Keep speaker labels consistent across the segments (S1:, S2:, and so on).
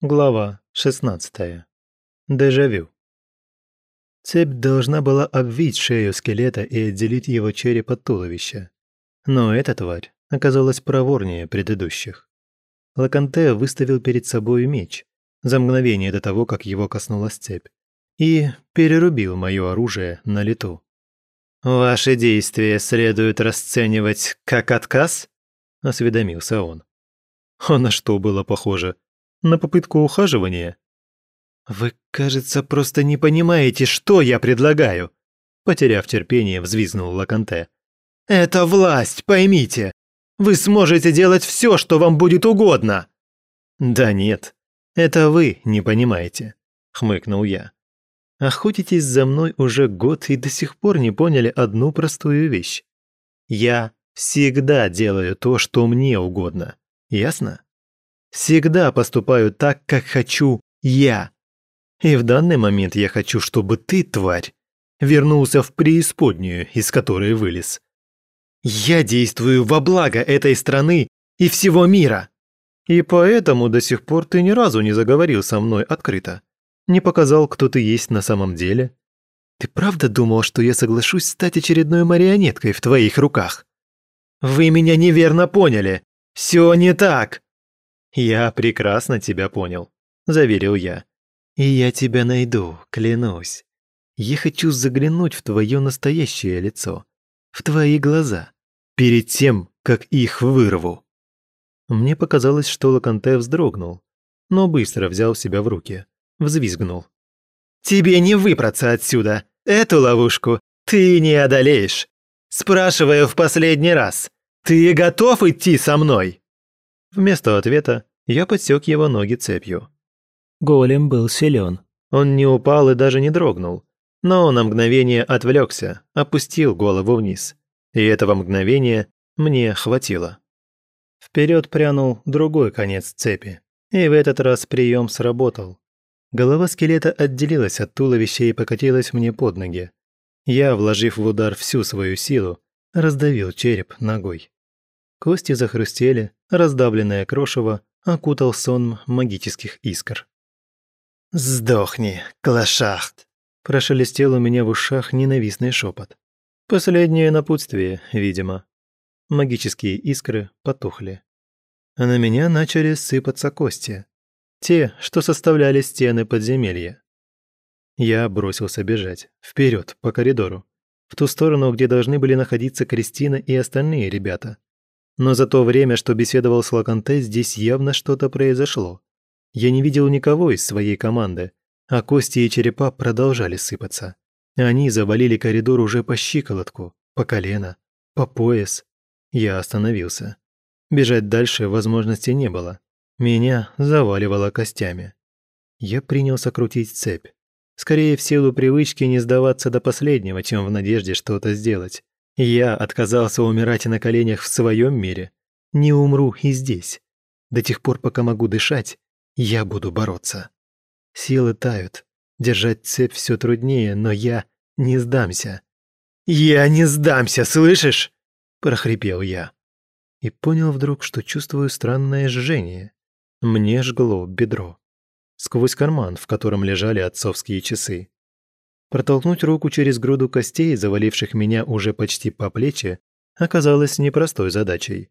S1: Глава 16. Дежавю. Цепь должна была обвить шею скелета и отделить его череп от туловища. Но эта тварь оказалась проворнее предыдущих. Лаканте выставил перед собой меч за мгновение до того, как его коснулась цепь, и перерубил мое оружие на лету. «Ваши действия следует расценивать как отказ?» – осведомился он. А на что было похоже? На попытку ухаживания? «Вы, кажется, просто не понимаете, что я предлагаю!» Потеряв терпение, взвизгнул Лаканте. «Это власть, поймите! Вы сможете делать все, что вам будет угодно!» «Да нет, это вы не понимаете», — хмыкнул я. «Охотитесь за мной уже год и до сих пор не поняли одну простую вещь. Я всегда делаю то, что мне угодно. Ясно? Всегда поступаю так, как хочу я. И в данный момент я хочу, чтобы ты, тварь, вернулся в преисподнюю, из которой вылез. Я действую во благо этой страны и всего мира. И поэтому до сих пор ты ни разу не заговорил со мной открыто. Не показал, кто ты есть на самом деле. Ты правда думал, что я соглашусь стать очередной марионеткой в твоих руках? Вы меня неверно поняли. Все не так. Я прекрасно тебя понял, заверил я. И я тебя найду, клянусь. Я хочу заглянуть в твое настоящее лицо, в твои глаза, перед тем, как их вырву. Мне показалось, что Лаканте вздрогнул, но быстро взял себя в руки, взвизгнул. «Тебе не выбраться отсюда! Эту ловушку ты не одолеешь! Спрашиваю в последний раз, ты готов идти со мной?» Вместо ответа я подсек его ноги цепью. Голем был силен. Он не упал и даже не дрогнул. Но на мгновение отвлекся, опустил голову вниз. И этого мгновения мне хватило. Вперед прянул другой конец цепи. И в этот раз прием сработал. Голова скелета отделилась от туловища и покатилась мне под ноги. Я, вложив в удар всю свою силу, раздавил череп ногой. Кости захрустели, раздавленное крошево окутал сон магических искр. «Сдохни, клашахт!» – прошелестел у меня в ушах ненавистный шепот. Последнее напутствие, видимо. Магические искры потухли. А на меня начали сыпаться кости. Те, что составляли стены подземелья. Я бросился бежать, вперед по коридору, в ту сторону, где должны были находиться Кристина и остальные ребята. Но за то время, что беседовал с Лаканте, здесь явно что-то произошло. Я не видел никого из своей команды, а кости и черепа продолжали сыпаться. Они завалили коридор уже по щиколотку, по колено, по пояс. Я остановился. Бежать дальше возможности не было. Меня заваливало костями. Я принялся крутить цепь. Скорее в силу привычки не сдаваться до последнего, чем в надежде что-то сделать. Я отказался умирать на коленях в своем мире. Не умру и здесь. До тех пор, пока могу дышать, я буду бороться. Силы тают. Держать цепь все труднее, но я не сдамся. «Я не сдамся, слышишь?» – прохрипел я. И понял вдруг, что чувствую странное жжение. Мне жгло бедро. Сквозь карман, в котором лежали отцовские часы. Протолкнуть руку через груду костей, заваливших меня уже почти по плечи, оказалось непростой задачей.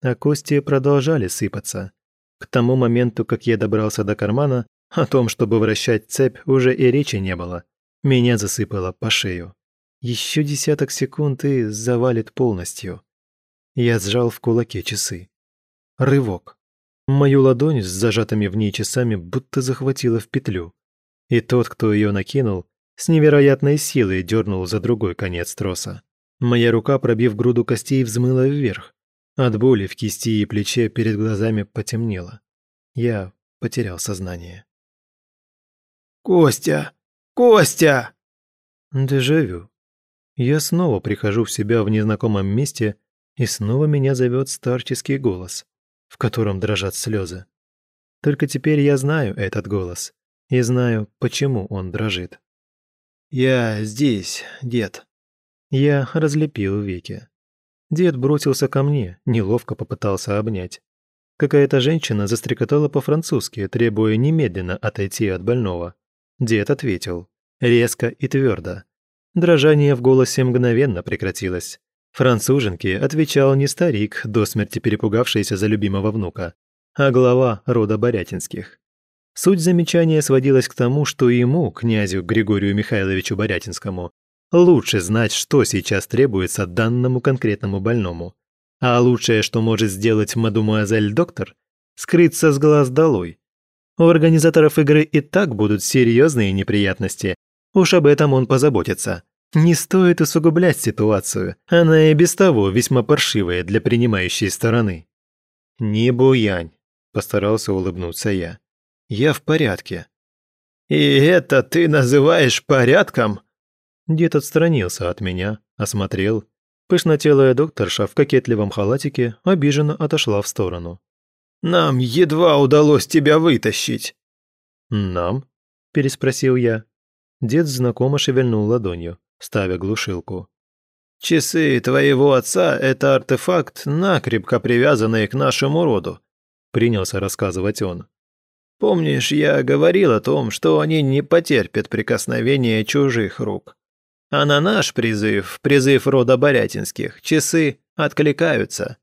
S1: А кости продолжали сыпаться. К тому моменту, как я добрался до кармана, о том, чтобы вращать цепь, уже и речи не было. Меня засыпало по шею. Еще десяток секунд и завалит полностью. Я сжал в кулаке часы. Рывок. Мою ладонь с зажатыми в ней часами будто захватила в петлю. И тот, кто ее накинул, с невероятной силой дернул за другой конец троса. Моя рука, пробив груду костей, взмыла вверх. От боли в кисти и плече перед глазами потемнело. Я потерял сознание. «Костя! Костя!» Дежавю. Я снова прихожу в себя в незнакомом месте, и снова меня зовет старческий голос, в котором дрожат слезы. Только теперь я знаю этот голос и знаю, почему он дрожит. «Я здесь, дед». Я разлепил веки. Дед бросился ко мне, неловко попытался обнять. Какая-то женщина застрекотала по-французски, требуя немедленно отойти от больного. Дед ответил. Резко и твердо. Дрожание в голосе мгновенно прекратилось. Француженке отвечал не старик, до смерти перепугавшийся за любимого внука, а глава рода Борятинских. Суть замечания сводилась к тому, что ему, князю Григорию Михайловичу Борятинскому, лучше знать, что сейчас требуется данному конкретному больному. А лучшее, что может сделать мадемуазель-доктор, скрыться с глаз долой. У организаторов игры и так будут серьезные неприятности. Уж об этом он позаботится. Не стоит усугублять ситуацию, она и без того весьма паршивая для принимающей стороны. «Не буянь», – постарался улыбнуться я. «Я в порядке». «И это ты называешь порядком?» Дед отстранился от меня, осмотрел. Пышнотелая докторша в кокетливом халатике обиженно отошла в сторону. «Нам едва удалось тебя вытащить». «Нам?» – переспросил я. Дед знакомо шевельнул ладонью ставя глушилку. «Часы твоего отца – это артефакт, накрепко привязанный к нашему роду», – принялся рассказывать он. «Помнишь, я говорил о том, что они не потерпят прикосновения чужих рук. А на наш призыв, призыв рода Борятинских, часы откликаются.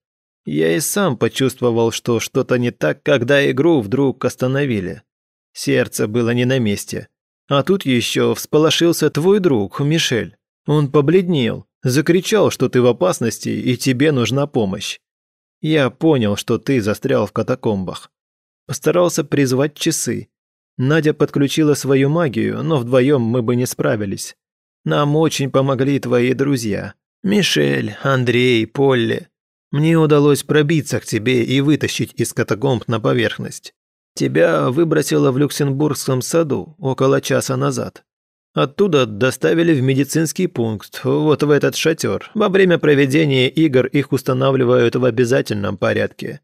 S1: Я и сам почувствовал, что что-то не так, когда игру вдруг остановили. Сердце было не на месте, а тут еще всполошился твой друг, Мишель. Он побледнел, закричал, что ты в опасности и тебе нужна помощь. Я понял, что ты застрял в катакомбах. Постарался призвать часы. Надя подключила свою магию, но вдвоем мы бы не справились. Нам очень помогли твои друзья. Мишель, Андрей, Полли. Мне удалось пробиться к тебе и вытащить из катакомб на поверхность. Тебя выбросило в Люксембургском саду около часа назад. Оттуда доставили в медицинский пункт, вот в этот шатер. Во время проведения игр их устанавливают в обязательном порядке.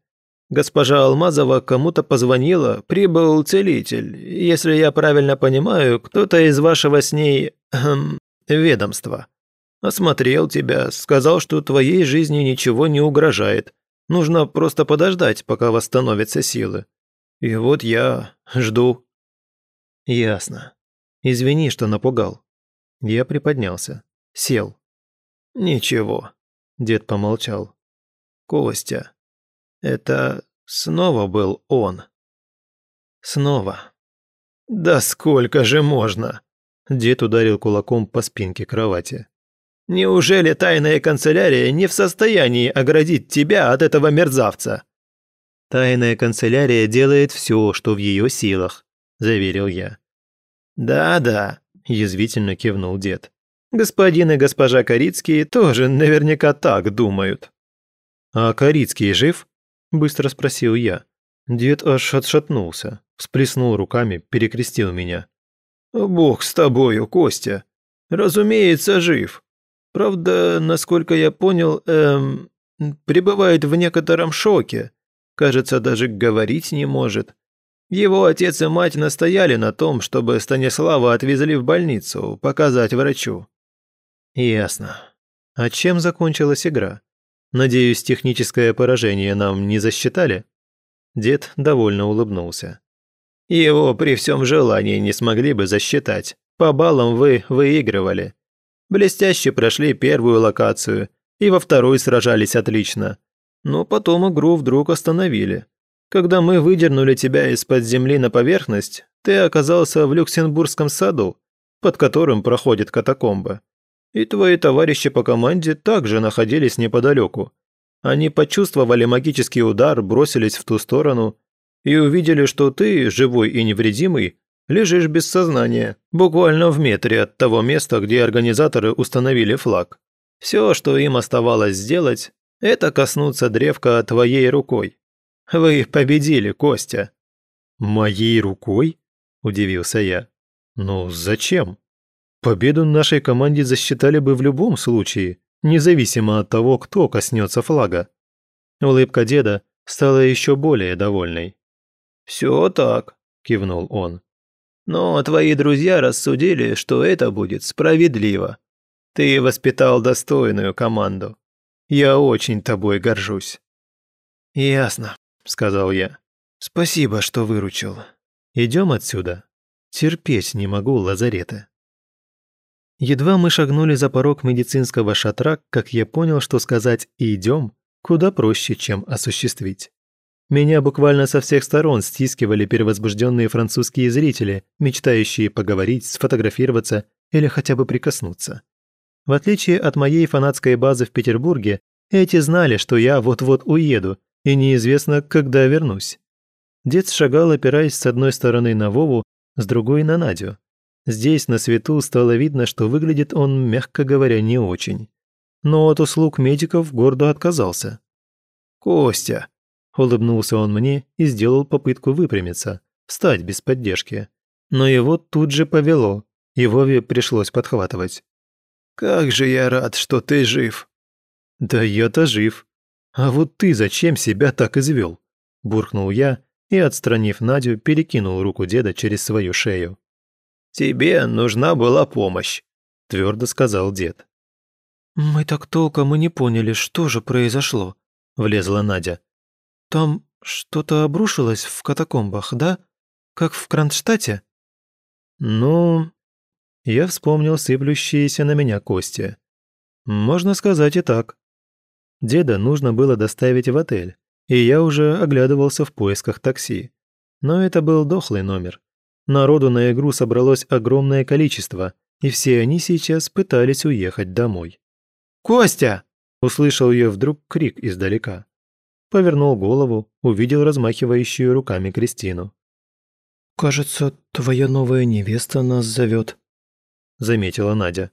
S1: Госпожа Алмазова кому-то позвонила, прибыл целитель. Если я правильно понимаю, кто-то из вашего с ней... Эм, ведомства. Осмотрел тебя, сказал, что твоей жизни ничего не угрожает. Нужно просто подождать, пока восстановятся силы. И вот я жду». «Ясно. Извини, что напугал». Я приподнялся. Сел. «Ничего», – дед помолчал. «Костя, это снова был он». «Снова». «Да сколько же можно?» Дед ударил кулаком по спинке кровати. «Неужели тайная канцелярия не в состоянии оградить тебя от этого мерзавца?» Тайная канцелярия делает все, что в ее силах», – заверил я. «Да-да», – язвительно кивнул дед. «Господин и госпожа Корицкие тоже наверняка так думают». «А Корицкий жив?» – быстро спросил я. Дед аж отшатнулся, всплеснул руками, перекрестил меня. «Бог с тобою, Костя. Разумеется, жив. Правда, насколько я понял, эм, пребывает в некотором шоке. Кажется, даже говорить не может. Его отец и мать настояли на том, чтобы Станислава отвезли в больницу, показать врачу. Ясно. А чем закончилась игра? Надеюсь, техническое поражение нам не засчитали? Дед довольно улыбнулся. Его при всем желании не смогли бы засчитать. По баллам вы выигрывали. Блестяще прошли первую локацию и во второй сражались отлично. Но потом игру вдруг остановили. Когда мы выдернули тебя из-под земли на поверхность, ты оказался в Люксембургском саду, под которым проходит катакомба. И твои товарищи по команде также находились неподалеку. Они почувствовали магический удар, бросились в ту сторону и увидели, что ты, живой и невредимый, лежишь без сознания, буквально в метре от того места, где организаторы установили флаг. Все, что им оставалось сделать, это коснуться древка твоей рукой. Вы победили, Костя». «Моей рукой?» – удивился я. «Ну, зачем? Победу нашей команде засчитали бы в любом случае, независимо от того, кто коснется флага». Улыбка деда стала еще более довольной. «Все так», – кивнул он. «Но твои друзья рассудили, что это будет справедливо. Ты воспитал достойную команду. Я очень тобой горжусь». «Ясно», – сказал я. «Спасибо, что выручил. Идем отсюда. Терпеть не могу лазарета». Едва мы шагнули за порог медицинского шатра, как я понял, что сказать «идем» куда проще, чем осуществить. Меня буквально со всех сторон стискивали перевозбужденные французские зрители, мечтающие поговорить, сфотографироваться или хотя бы прикоснуться. В отличие от моей фанатской базы в Петербурге, эти знали, что я вот-вот уеду, и неизвестно, когда вернусь. Дед шагал, опираясь с одной стороны на Вову, с другой на Надю. Здесь, на свету, стало видно, что выглядит он, мягко говоря, не очень. Но от услуг медиков гордо отказался. «Костя!» – улыбнулся он мне и сделал попытку выпрямиться, встать без поддержки. Но его тут же повело, и Вове пришлось подхватывать. «Как же я рад, что ты жив!» «Да я-то жив. А вот ты зачем себя так извел?» – буркнул я и, отстранив Надю, перекинул руку деда через свою шею. «Тебе нужна была помощь», – твердо сказал дед.
S2: «Мы так толком и не поняли, что же произошло», – влезла Надя. «Там что-то обрушилось в катакомбах, да? Как в Кронштадте?»
S1: «Ну...» Я вспомнил сыплющиеся на меня кости. «Можно сказать и так. Деда нужно было доставить в отель, и я уже оглядывался в поисках такси. Но это был дохлый номер. Народу на игру собралось огромное количество, и все они сейчас пытались уехать домой.
S2: «Костя!»
S1: – услышал ее вдруг крик издалека. Повернул голову, увидел размахивающую руками Кристину.
S2: «Кажется, твоя новая невеста нас зовет», – заметила Надя.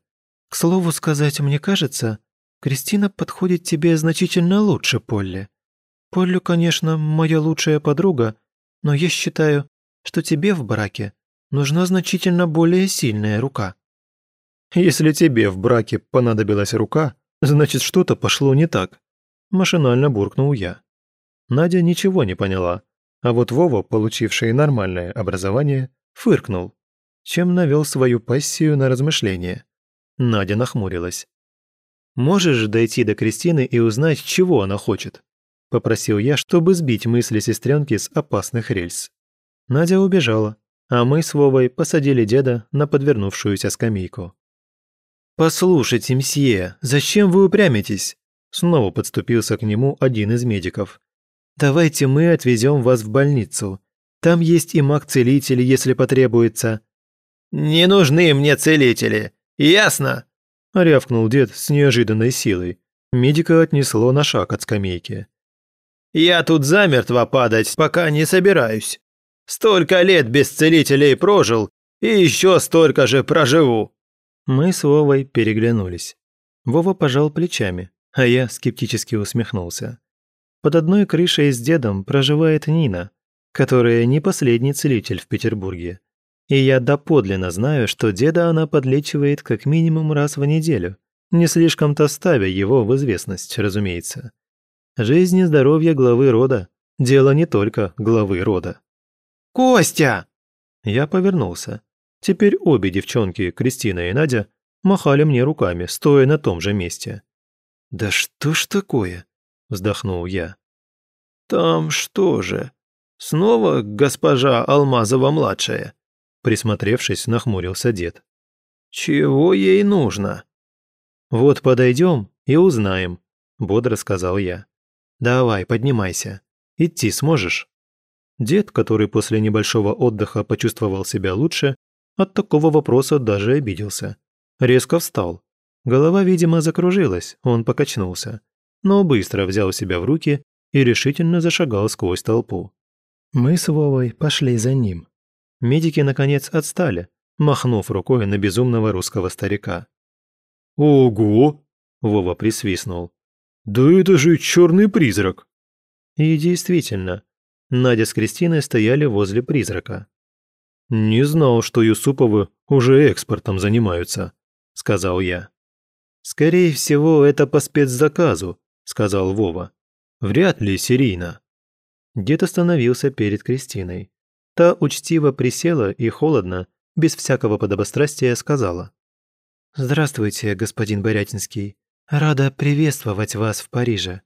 S2: «К слову сказать, мне кажется, Кристина подходит тебе значительно лучше Полли. Полли, конечно, моя лучшая подруга, но я считаю, что тебе в браке нужна значительно более сильная рука».
S1: «Если тебе в браке понадобилась рука, значит, что-то пошло не так», – машинально буркнул я. Надя ничего не поняла, а вот Вова, получивший нормальное образование, фыркнул, чем навел свою пассию на размышление. Надя нахмурилась. «Можешь дойти до Кристины и узнать, чего она хочет?» – попросил я, чтобы сбить мысли сестренки с опасных рельс. Надя убежала, а мы с Вовой посадили деда на подвернувшуюся скамейку. «Послушайте, мсье, зачем вы упрямитесь?» Снова подступился к нему один из медиков. «Давайте мы отвезем вас в больницу. Там есть и маг-целитель, если потребуется».
S3: «Не нужны мне целители, ясно?»
S1: рявкнул дед с неожиданной силой. Медика отнесло на шаг от скамейки.
S3: «Я тут замертво падать, пока не собираюсь. Столько лет без целителей прожил, и еще столько же проживу».
S1: Мы с Вовой переглянулись. Вова пожал плечами, а я скептически усмехнулся. Под одной крышей с дедом проживает Нина, которая не последний целитель в Петербурге. И я доподлинно знаю, что деда она подлечивает как минимум раз в неделю, не слишком-то ставя его в известность, разумеется. Жизнь и здоровье главы рода – дело не только главы рода.
S2: «Костя!»
S1: Я повернулся. Теперь обе девчонки, Кристина и Надя, махали мне руками, стоя на том же месте. «Да что ж такое?» – вздохнул я.
S3: «Там что же? Снова госпожа Алмазова-младшая?»
S1: Присмотревшись, нахмурился дед.
S3: «Чего ей нужно?»
S1: «Вот подойдем и узнаем», – бодро сказал я. «Давай, поднимайся. Идти сможешь?» Дед, который после небольшого отдыха почувствовал себя лучше, от такого вопроса даже обиделся. Резко встал. Голова, видимо, закружилась, он покачнулся, но быстро взял себя в руки и решительно зашагал сквозь толпу. Мы с Вовой пошли за ним. Медики, наконец, отстали, махнув рукой на безумного русского старика.
S3: «Ого!»
S1: – Вова присвистнул.
S3: «Да это же черный призрак!»
S1: И действительно, Надя с Кристиной стояли возле призрака.
S3: «Не знал, что Юсуповы уже экспортом занимаются», – сказал я.
S1: «Скорее всего, это по спецзаказу», – сказал Вова. «Вряд ли серийно». Дед остановился перед Кристиной. Та учтиво присела и холодно, без всякого подобострастия, сказала. «Здравствуйте, господин Борятинский. Рада приветствовать вас в Париже».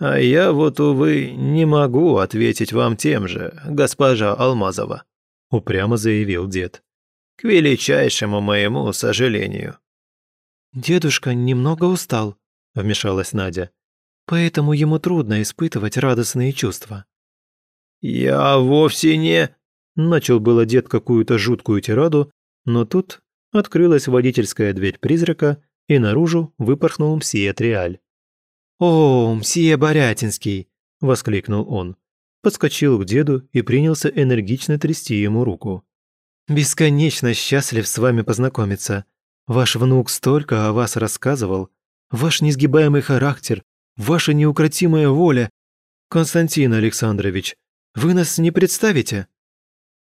S3: А я вот, увы, не могу ответить вам тем же, госпожа Алмазова», – упрямо заявил дед. «К величайшему моему сожалению».
S2: «Дедушка немного устал», – вмешалась Надя. «Поэтому ему трудно испытывать радостные чувства».
S3: «Я вовсе не...»
S1: Начал было дед какую-то жуткую тираду, но тут открылась водительская дверь призрака, и наружу выпорхнул мсье Триаль.
S2: «О, мсье Борятинский!» – воскликнул он.
S1: Подскочил к деду и принялся энергично трясти ему руку.
S2: «Бесконечно счастлив с вами познакомиться. Ваш внук столько о вас рассказывал. Ваш несгибаемый характер, ваша неукротимая воля. Константин Александрович, вы нас не представите?»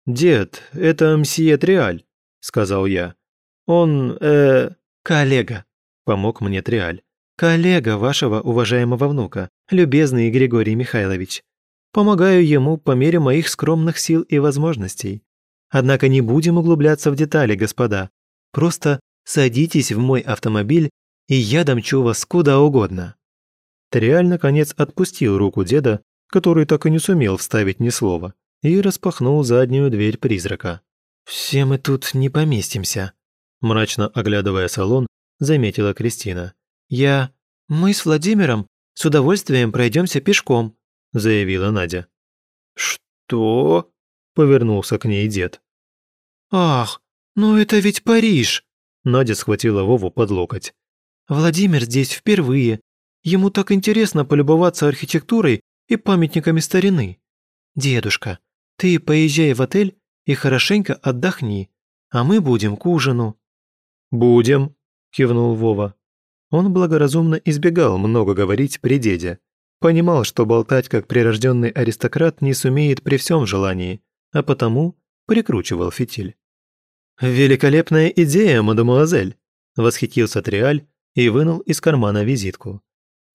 S1: «Дед, это мсье Триаль», — сказал я. «Он, э...»
S2: «Коллега», — помог мне Триаль. «Коллега вашего уважаемого внука, любезный Григорий Михайлович. Помогаю ему по мере моих скромных сил и возможностей. Однако не будем углубляться в детали, господа. Просто садитесь в мой автомобиль, и я домчу вас куда угодно».
S1: Триаль, наконец, отпустил руку деда, который так и не сумел вставить ни слова, и распахнул заднюю дверь призрака.
S2: «Все мы тут не поместимся», – мрачно оглядывая салон, заметила Кристина. «Я... Мы с Владимиром с удовольствием пройдемся пешком», – заявила Надя.
S1: «Что?» – повернулся к ней дед.
S2: «Ах, ну это ведь Париж!»
S1: Надя схватила Вову под локоть.
S2: «Владимир здесь впервые. Ему так интересно полюбоваться архитектурой и памятниками старины. Дедушка, ты поезжай в отель и хорошенько отдохни, а мы будем к ужину».
S1: «Будем», – кивнул Вова. Он благоразумно избегал много говорить при деде. Понимал, что болтать как прирожденный аристократ не сумеет при всем желании, а потому прикручивал фитиль.
S3: «Великолепная идея, мадемуазель!» – восхитился Триаль и вынул из кармана визитку.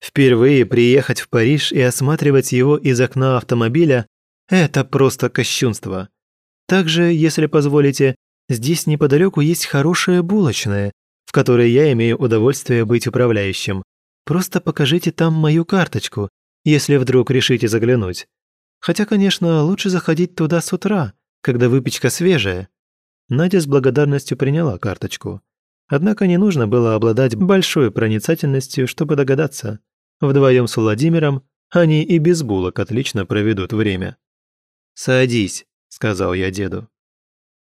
S3: «Впервые приехать в Париж и осматривать его из окна автомобиля – это просто кощунство. Также, если позволите, здесь неподалеку есть хорошая булочная, в которой я имею удовольствие быть управляющим. Просто покажите там мою карточку, если вдруг решите заглянуть. Хотя, конечно, лучше заходить туда с утра, когда выпечка свежая». Надя с благодарностью приняла карточку. Однако не нужно было обладать большой проницательностью, чтобы догадаться. Вдвоем с Владимиром они и без булок отлично проведут время. «Садись», — сказал я деду.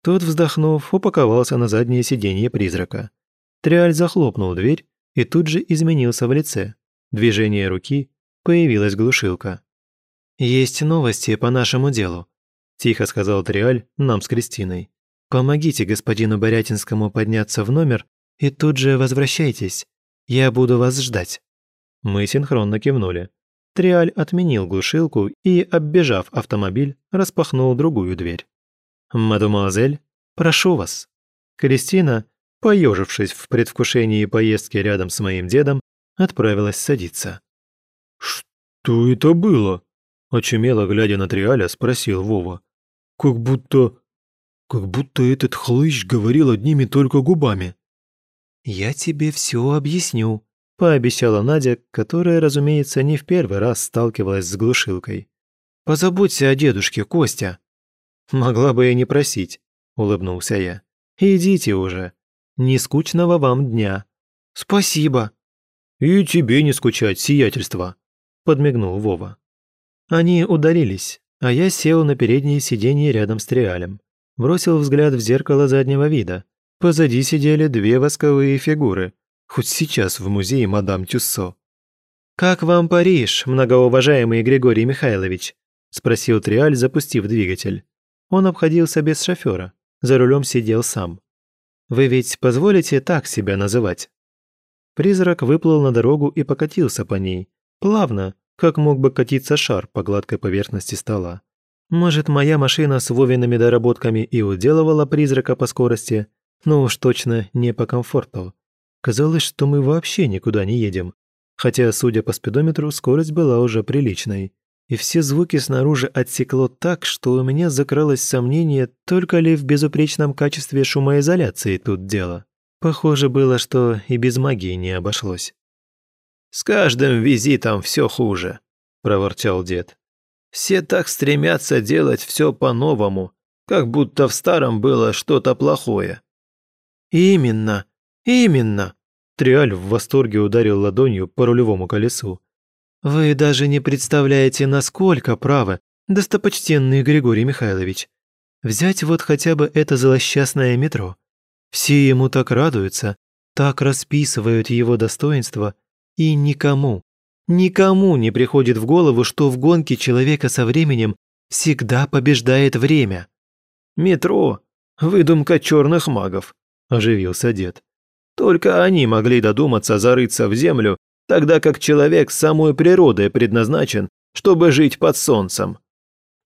S3: Тот, вздохнув, упаковался на заднее сиденье призрака. Триаль захлопнул дверь и тут же изменился в лице. Движение руки, появилась глушилка.
S2: «Есть новости по нашему делу», – тихо сказал Триаль нам с Кристиной. «Помогите господину Борятинскому подняться в номер и тут же возвращайтесь. Я буду вас ждать».
S1: Мы синхронно кивнули. Триаль отменил глушилку и, оббежав автомобиль, распахнул другую дверь. «Мадемуазель, прошу вас». Кристина, поежившись в предвкушении поездки рядом с моим дедом, отправилась садиться.
S4: «Что это было?» – очумело глядя на Триаля, спросил Вова. «Как будто... как будто этот хлыщ говорил одними только губами».
S2: «Я тебе все объясню»,
S1: пообещала Надя, которая, разумеется, не в первый раз сталкивалась с глушилкой.
S2: «Позаботься о дедушке, Костя».
S1: «Могла бы и не просить», – улыбнулся я. «Идите уже. Не скучного вам дня».
S2: «Спасибо».
S1: «И тебе не скучать, сиятельство», – подмигнул Вова. Они удалились, а я сел на переднее сиденье рядом с Триалем. Бросил взгляд в зеркало заднего вида. Позади сидели две восковые фигуры – Хоть сейчас в музее мадам Тюссо. «Как вам Париж, многоуважаемый Григорий Михайлович?» – спросил Триаль, запустив двигатель. Он обходился без шофера, за рулем сидел сам. «Вы ведь позволите так себя называть?» Призрак выплыл на дорогу и покатился по ней, плавно, как мог бы катиться шар по гладкой поверхности стола. Может, моя машина с Вовиными доработками и уделывала призрака по скорости, но уж точно не по комфорту. Казалось, что мы вообще никуда не едем. Хотя, судя по спидометру, скорость была уже приличной. И все звуки снаружи отсекло так, что у меня закралось сомнение, только ли в безупречном качестве шумоизоляции тут дело. Похоже было, что и без магии не обошлось.
S3: «С каждым визитом все хуже», проворчал дед. «Все так стремятся делать все по-новому, как будто в старом было что-то плохое».
S2: «Именно, именно!»
S3: Триаль в восторге ударил ладонью по рулевому колесу.
S2: «Вы даже не представляете, насколько правы, достопочтенный Григорий Михайлович. Взять вот хотя бы это злосчастное метро. Все ему так радуются, так расписывают его достоинства, и никому, никому не приходит в голову, что в гонке человека со временем всегда побеждает время.
S3: «Метро – выдумка черных магов», – оживился дед. «Только они могли додуматься зарыться в землю, тогда как человек самой природой предназначен, чтобы жить под солнцем».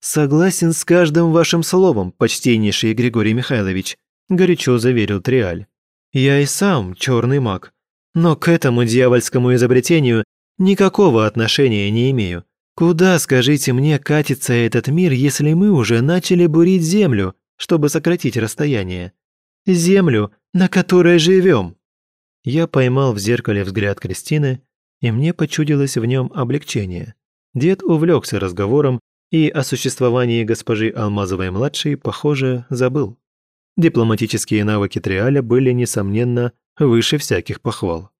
S2: «Согласен с каждым вашим словом, почтеннейший Григорий Михайлович», – горячо заверил Триаль. «Я и сам черный маг, но к этому дьявольскому изобретению никакого отношения не имею. Куда, скажите мне, катится этот мир, если мы уже начали бурить землю, чтобы сократить расстояние? Землю, на которой живем?» Я поймал в зеркале взгляд Кристины, и мне почудилось в нем облегчение. Дед увлекся разговором и о существовании госпожи Алмазовой-младшей, похоже, забыл. Дипломатические навыки Триаля были, несомненно, выше всяких похвал.